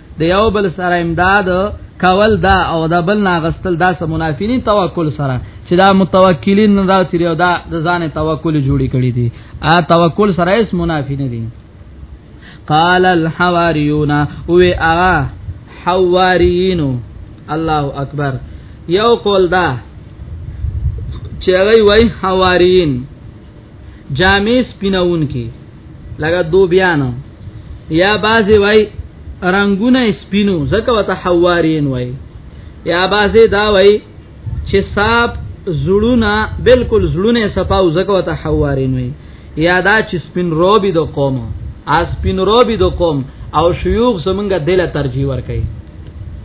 د یو بل سره امداد کول دا او دا بل ناغستل دا سه منافینی توکل سره چې دا متوکلین نه دا چې دا د ځان توکل جوړی کړی دي ا توکل سره اس منافینه دي قال الحواریون او ا حواریینو الله اکبر یو قول دا چې وی وی حواریین جامې سپینونکي لکه دوبیان یا بازي وای رنگونه سپینو زکه وته حوارین وای یا بازي دا وای چې صاحب زړونه بالکل زړونه صفاو زکه وته حوارین وای یا دا چې سپین روبي د قوم اس سپین روبي د قوم او شيوخ زمونږه دله ترجیح ور کوي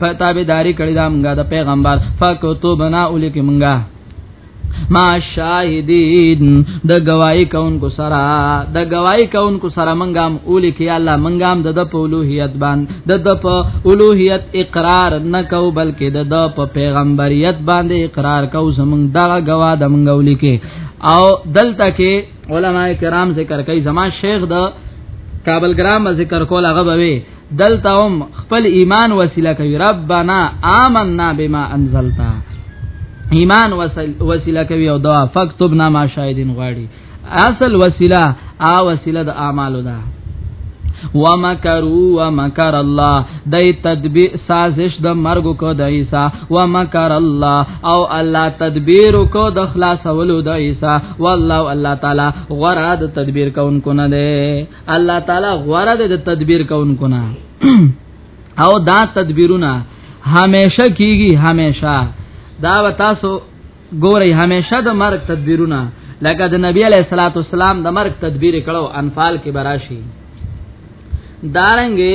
پتابداري کړی دا مونږه د پیغمبر فکتبنا الیک مونږه ما شاهدین د گواہی کونکو سره د گواہی کونکو سره منګام اولی کی الله منګام د د اولوہیت باندې د د په اولوہیت اقرار نه کو بلکې د د په پیغمبریت باندې اقرار کو زمنګ دا گواه د منګ اولی کی او دلته کې علما کرام ذکر کوي زما شیخ د کابل ګرام ذکر کول هغه بوي دلتهم خپل ایمان وسیله کوي ربنا آمنا بما انزلتا ایمان وسیله کوي او دعا فكتبنا ما شاهدين غواړي اصل وسیله ا وسیله د اعمالو ده ومکروا ومکر الله دای تدبیر سازش د مرګ کو د عیسی ومکر الله او الله تدبیر کو د خلاصولو د عیسی والله الله تعالی غراد تدبیر کون کو نه ده الله تعالی غواره د تدبیر کوونکو نه او دا تدبیرونه همیشه کیږي همیشه دا و تاسو ګورئ همیشه د مرګ تدبیرونه لکه د نبی علیہ الصلوۃ والسلام د مرګ تدبیر کړو انفال کې براشي دارنګې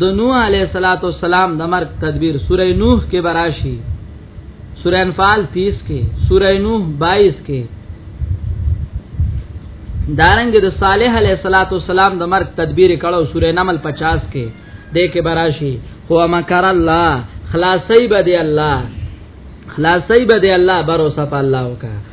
د نوح علیہ الصلوۃ والسلام د مرګ تدبیر سورې نوح کې براشي سوره انفال 30 کې سوره نوح 22 کې دارنګ د صالح علیه الصلاۃ والسلام د مرګ تدبیر کړو سوره نمل 50 کې دې کې براشي هو مکر الله خلاصي به دی الله خلاصي به دی الله باور صف الله وکړه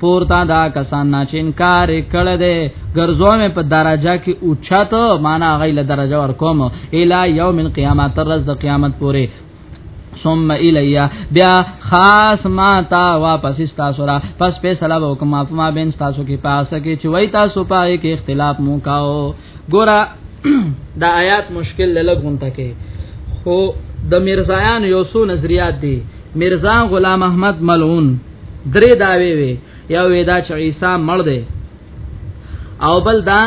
پورته دا کسان نه چې انکار کړه دې ګرځو مې په درجه کې اوچاته معنا غي له درجه ور کوم الی یوم القیامت تر ورځ د قیامت پورې ثم الیا بیا خاص ما تا واپس تاسو را پس په سلام وکم ما بین تاسو کې پاسه کې چې وای تاسو پای کې اختلاف مو کاو ګورا دا آیات مشکل لګون تکي خو د مرزایان یو سو نظریات دي مرزا غلام احمد ملعون درې داوی وی یو وی دا چې عیسی مړ دی او بل دا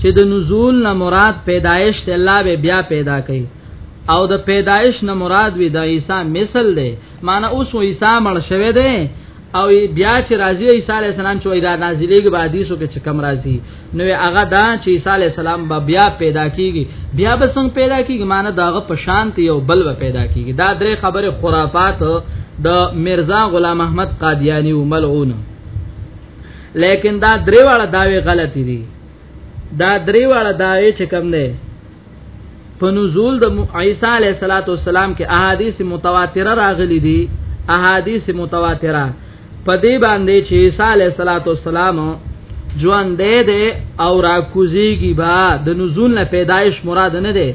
چې د نزول نه مراد پیدایش ته الله به بیا پیدا کړي او د پیدایش نه مراد وی د عیسی مثل دی معنی اوس عیسی مړ شوی دی او بیا چې راځي عیسی علی السلام چې دا نازلېږي به حدیثو کې چې کم راځي نو هغه دا چې عیسی علی السلام به بیا پیدا کیږي بیا به څنګه پیدا کیږي معنی داغه په شانت یو بل به پیدا کیږي دا درې خبره خرافات د مرزا غلام احمد قادیانی او ملعون لیکن دا درې واړه داوی غلطی دي دا درې واړه داوی چې کوم دی په نزول د عیسی علیه السلام کې احادیث متواتره راغلي دي احادیث متواتره په دې باندې چې عیسی علیه السلام ژوند دی دی او را کوزیږي با د نزول نه پیدایش مراد نه دی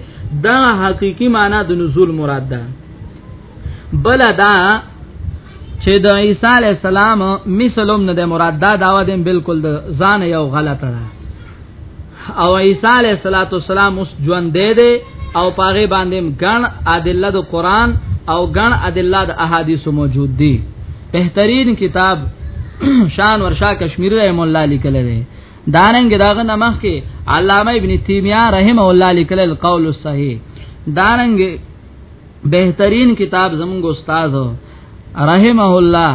دا حقيقي معنی د نزول مراد ده بل دا چې د عیسی علی السلام مثلوم نه د مراد دا داوا دیم بالکل د ځان یو غلطه ده او عیسی علیہ الصلوۃ والسلام اوس ژوند دی دی او پاغه باندې ګڼ ادله د قران او ګڼ ادله د احادیث موجود دي بهترین کتاب شان ورشا کشمیر رحم الله لیکل دی دارنګ داغه نمخ کې علامه ابن تیمیه رحم الله لیکل القول الصحیح دارنګ بهترین کتاب زمونږ استاد رحمه الله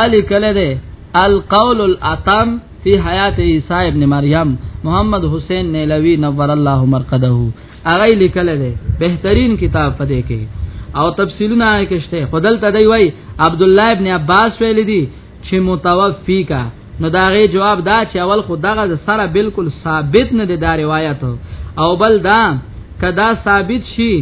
آل کله ده القول الاتم فی حیات عیسی ابن مریم محمد حسین نیلوی نور الله مرقده هغه لیکل دی بهترین کتاب پدې کې او تفصیلونه یې کشته خدل تدی وای عبد الله ابن عباس ویل دی چې متوفی کا نو داغه جواب دا چې اول خو دغه سره بالکل ثابت نه دی دا روایت او بل دا کدا ثابت شي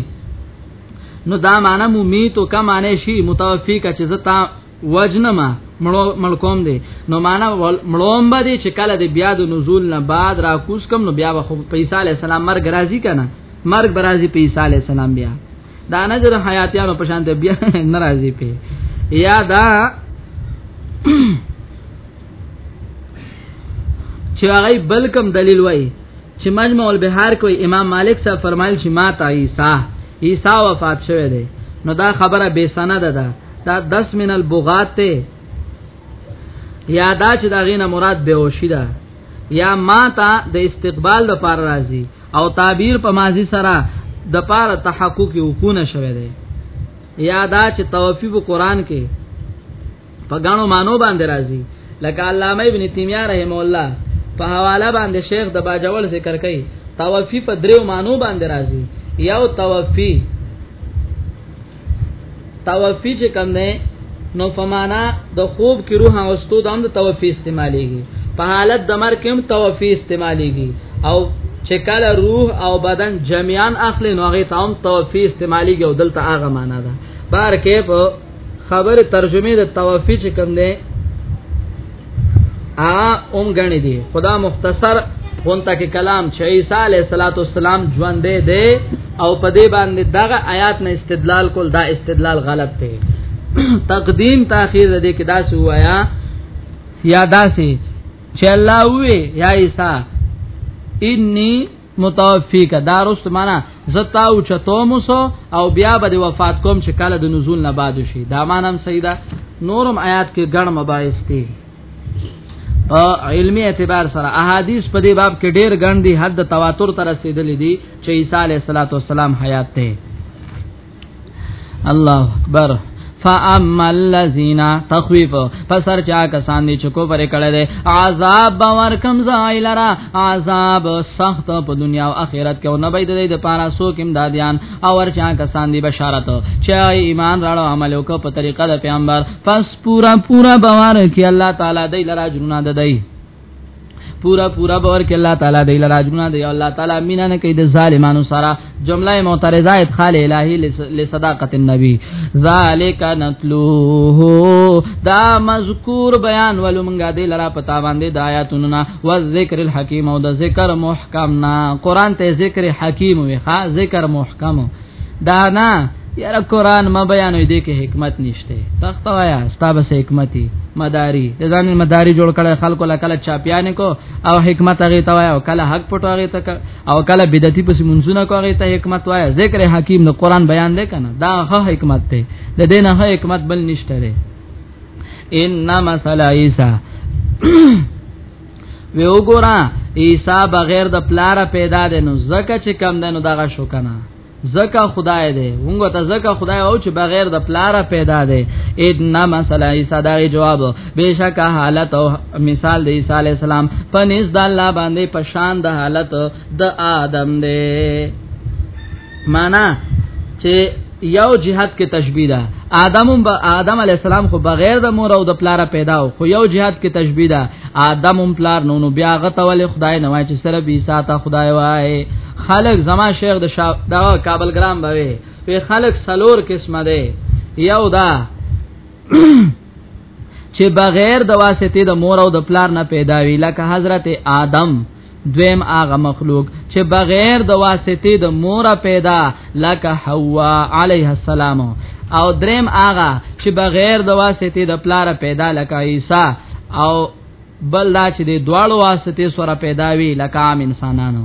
نو دا معنی ممیت او کما نه شي متوفی کا چې زتا وجنما ملکوم دی نو معنا ملوم به دی چې کله د بیا د نزول نه بعد را کوس کم نو بیا به خو په عیسی علی السلام مرګ راځي کنه مرګ برازي په عیسی علی السلام بیا دا نظر حیاتیانو په شان ته بیا ناراضي په یا دا چې هغه بلکم دلیل وای چې مجمع البحار کوئی امام مالک صاحب فرمایل چې ما تا عیسی عیسی وفات شوه دی نو دا خبره به سند ده دا 10 من البغات ته یا دا چې دا غینه مراد به وشي ده یا ما تا د استقبال د پار راځي او تعبیر په ماضی سره د پار تحقق یو کو نه شوه دی یا دا چې توفیب قران کې په غاڼو مانو باندې راځي لکه علامه ابن تیمیه رحم الله په حواله باندې شیخ د باجوړ ذکر کوي توفی په دریو مانو باندې راځي یو توفی توفی چې کوم نه نو فمانا د خوب کې روح اوستو د هم د توفی استعمالېږي په حالت د مر کې هم توفی استعمالېږي او چې کله روح او بدن جميعا اخلي نو هغه ته هم توفی استعمالېږي او دلته هغه معنا ده بار کې په خبر ترجمه د توفی چې کوم دی ا اوم غنی دی خدا مختصر غونته کې کلام چې عیسی علیه السلام ژوند دی او په دې باندې دغه آیات نه استدلال کول دا استدلال غلط دی تقدیم تاخير دې کې داس وایا یا داسې چې الله وې یا عیسی انی متوفیک دارست معنا زتا او چتوم سو او بیا به وفات کوم چې کله د نزول نه بعد شي دا مانم سیدا نورم آیات کې ګڼ مباحث دي او علمی اعتبار سره احادیث په دې باب کې ډېر ګڼ دي حد تواتر تر رسیدلې دي چې عیسی علیه السلام حیات ته الله اکبر فاما الذين تخويف فسر چا کسان دي چکو پر کړه دي عذاب باور کم زایلرا عذاب سخت په دنیا او آخرت کې او نه بيد دي د پارا سو کم دادیان او ور چا کسان دي بشارت چا ایمان راړو عمل وکړه په طریقه د پیغمبر پس پورا پورا باور کې الله تعالی دې لرا جنونه ده دی پورا پورا باور کې الله تعالی دی لراجمنا دی الله تعالی مینا نه کوي د ظالمانو سره جمله معترضه ادخال الهی لصداقت النبی ذالک نتلوه دا مذکور بیان ولومنګا دی لرا پتا باندې د آیاتونو نا و ذکر الحکیم او د ذکر محکم نا قران ته ذکر حکیم وی ها ذکر محکم دا نه یاره قران ما بیانوي دې کې حکمت نشته تخت وایا ستابه سه حکمتي مداري ځان مداري جوړ کړي خلکو لا کله چاپیان کو او حکمت هغه ته وایا او کله حق پټو هغه ته او کله بدعتي پس منځونه کو هغه ته حکمت وایا ذکر حکیم نو قران بیان دی کنه دا هغه حکمت دی د دې نه حکمت بل نشته انما مثل عیسی وی وګورا عیسی بغیر د پلار پیدا دی نو زکه چې کم دی نو دغه شو کنه زکه خدای دی موږ ته زکه خدای او چې بغیر د پلار پیدا دی ان مثلا عیسی دا جواب بهشکه حالت او مثال د عیسی علی السلام پنځ د الله باندې پشان د حالت د آدم دی معنا چې یو جهاد کې تشبیه ده آدم با آدم علی السلام خو بغیر د مور او د پلار پیدا او خو یو جهاد کې تشبیه ده آدم هم پلار نو نو بیا غته ول خدای نه وای چې سره بي ساته خدای وای خلق زما شیخ د شا... دا کابل ګرام بوي په خلق سلور قسمه ده یو دا چې بغیر د واسطه د مور او د پلار نه پیدا وی لکه حضرت آدم دویم هغه مخلوق چې بغیر د واسطه د مور پیدا لکه حوا علیه السلام او دریم هغه چې بغیر د واسطه د پلار پیدا لکه عیسی او بل دا چې د دواړو واسطه سره پیدا وی لکه عام انسانانو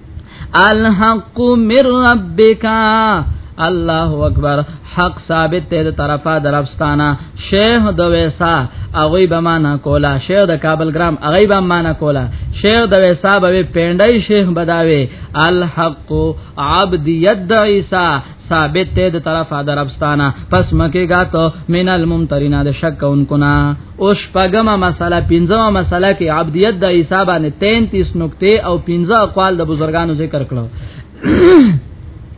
الحق من ربک الله اکبر حق ثابت ته د طرفه درفستانه شیخ د ویسا اغوی به معنا کولا شیخ د کابل ګرام اغوی به معنا کولا شیخ د ویسا به پیندای شیخ بداوی الحق عبد ید عیسی ثابت ته د طرف دربستانه پس مکه غاتو من الممترین د شک کونکو نا او شپګمه مسله پنځمه مسله کې عبدیت د عیسی باندې 33 نقطې او 15 اقوال د بزرګانو ذکر کړو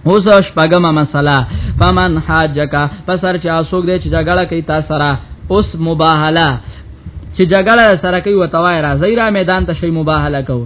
اوس شپګمه مسله فمن حاجکا پسر چا سوګ دې چې جګړه کوي تاسو سره اوس مباهله چې جګړه سره کوي وتوای راځي را میدان ته شی مباهله کوي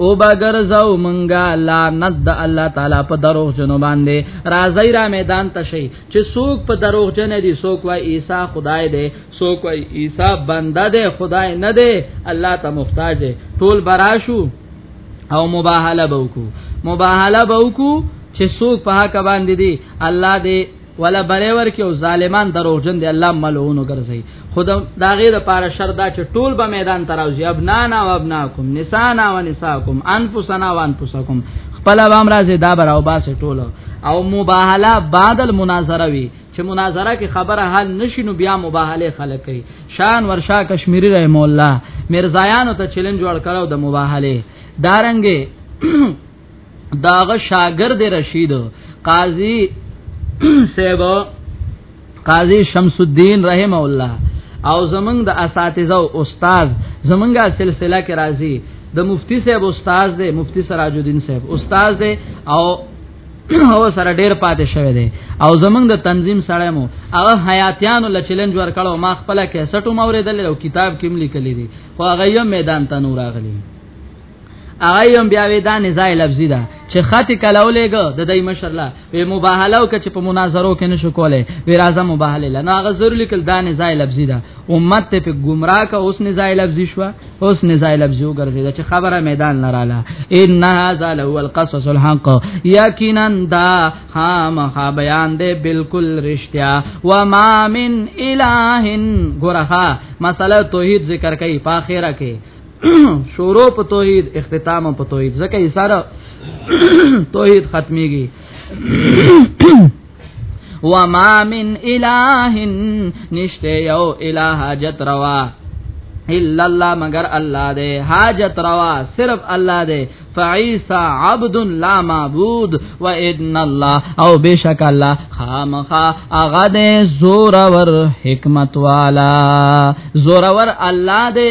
او بغرزاو منګه لعنت د الله تعالی په دروغ جنو باندې راځي را میدان ته شي چې څوک په دروغ جن دي څوک وای عیسی خدای دی څوک وای عیسی بنده دی خدای نه دی الله ته محتاج دی ټول براشو او مباهله بوکو مباهله بوکو چې څوک په حق باندې دي الله دې ولا بری ورکی او ظالمان دروغجن دی الله ملعون ګرځي خود دا غیر لپاره شر دا چې ټول به میدان تراوځي ابنانا و ابناکم نسانا و نساکم انفسنا و انفسکم خپل عوام راځي دا بر او باس ټول او مباهله بعد المناظره وی چې مناظره کې خبره حل نشینو بیا مباهله خلک کوي شان ورشا کشمیری رحم الله مرزایانو ته چیلنج ور کړو د مباهله دارنګي داغه شاګرد رشید قاضی سیب قاضی شمس الدین رحم الله او زمنګ د اساتذه او استاد زمنګا سلسله کې راځي د مفتی صاحب استاد دی مفتی سراج الدین صاحب استاد دی او هو سره ډیر پاتې شوی دی او زمنګ د تنظیم سره مو هغه حیاتیانو ل چیلنج ور کړو ما خپل کې سټو موریدل او کتاب کې ملي کلی دی خو هغه یو میدان ته نور اغلی هغه هم بیا وی دا نزاع لفظی ده چې خط کلاولېګ د دای مشرلا په مباهله او چې په مناظرو کې نشو کولای وی راځه مباهله لنه هغه ضرور لیکل دا نزاع لفظی ده امت ته په گمراه کا اوس نزاع لفظی شو اوس نزاع لفظی وګرځیدا چې خبره میدان لراله ان هاذا له القصص الحق یقینا دا خامخا بیان دی بالکل رښتیا و ما من الہ ګورها مسله توحید ذکر کوي په اخره کې شروع په توحید اختتام په توحید ځکه یې سره توحید ختميږي وما من اله نشته یو اله حاجت روا الا الله مگر الله دے حاجت روا صرف الله دے فعیسا عبد لا معبود و ان الله او بشک الله خامخا اغه دے زورور حکمت والا زورور الله دے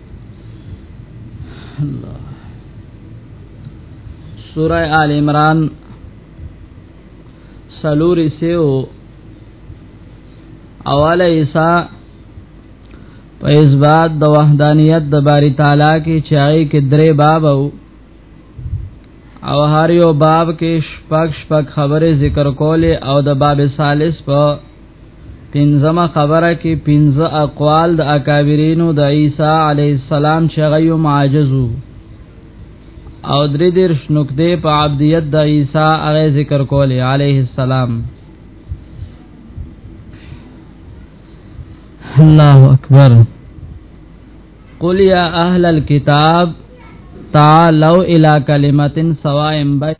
الله سوره آل عمران سلوری سیو اوله ایسا په اثبات د وحدانیت د باری تعالی کې چای کې درې باب او او هر یو باب کې شپږ شپږ خبره ذکر کوله او د باب ثالث په پنځمه خبره کې پنځه اقوال د اکابرینو د عیسی علی السلام چې غيو معجزو او درې دیرش نقطې په عبدیت د عیسی هغه ذکر کولی علیه السلام الله اکبر قل یا اهل الكتاب تعالوا الى کلمه سواء بین